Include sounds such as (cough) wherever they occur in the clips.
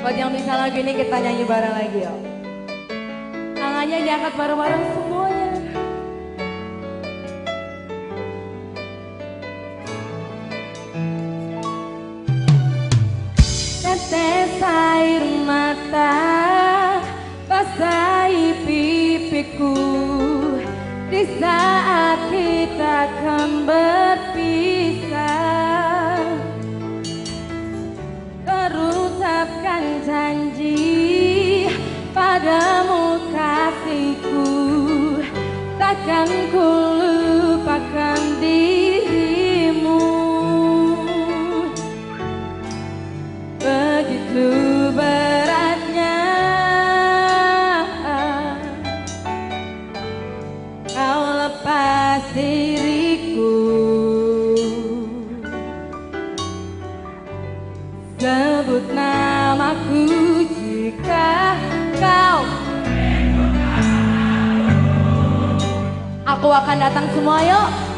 Buat yang bisa lagu ini kita nyanyi bareng lagi yuk. Tangannya diangkat bareng-bareng semuanya. Tetes air mata basahi pipiku di saat kita akan ku lupakan dirimu. Begitu beratnya Kau lepas diriku Aku akan datang semua yuk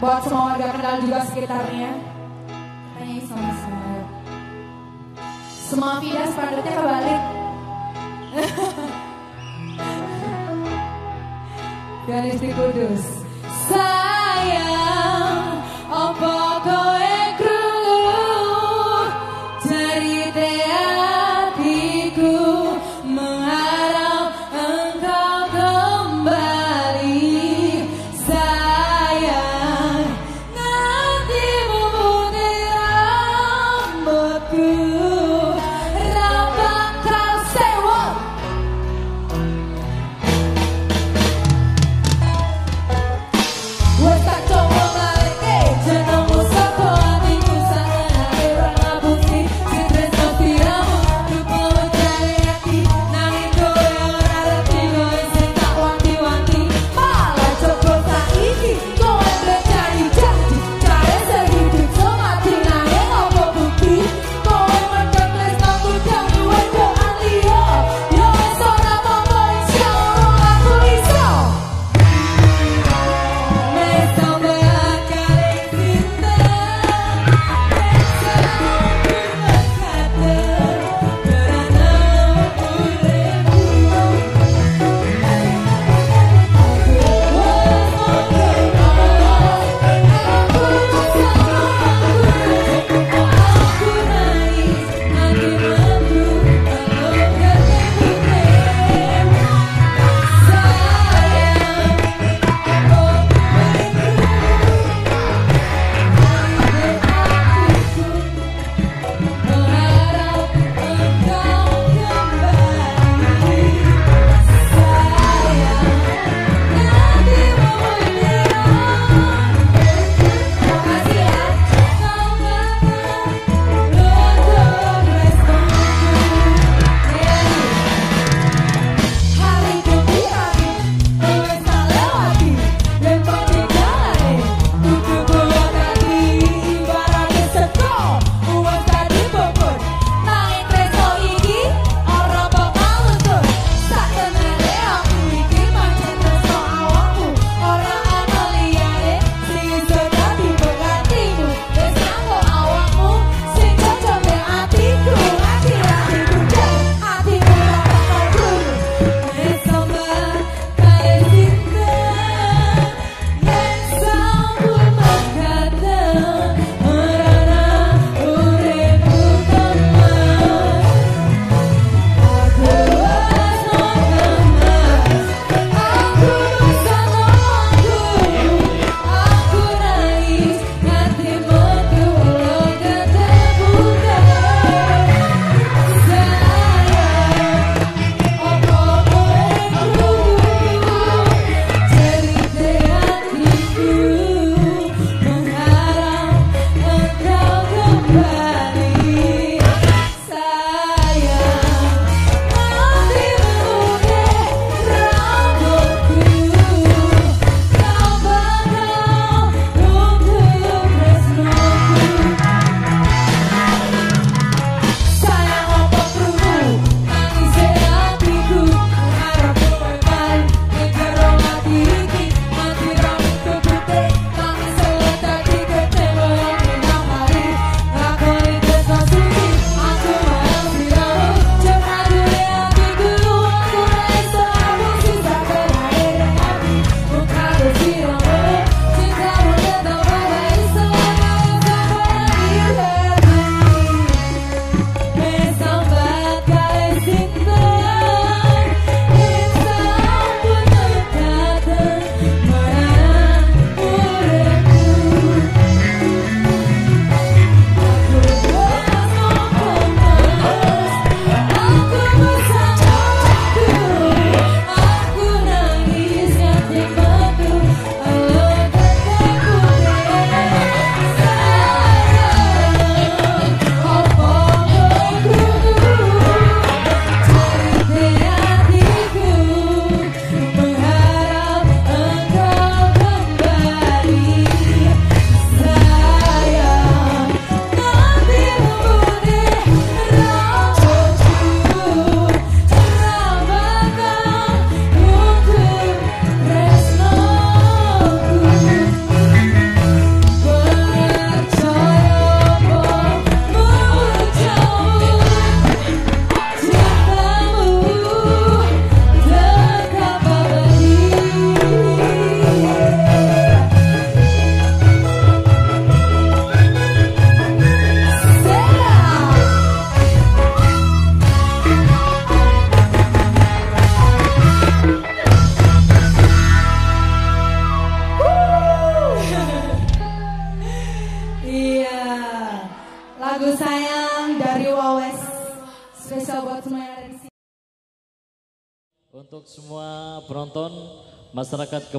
buat semua warga Kendal juga sekitarnya. tanya sama-sama. Semua pindah sepadutnya kebalik. (laughs) Garis di Kudus. Saya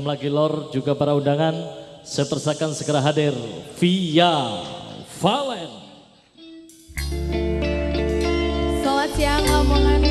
masyarakat Gemlagi Lor, juga para undangan, saya persilakan segera hadir via Valen. Selamat siang omongan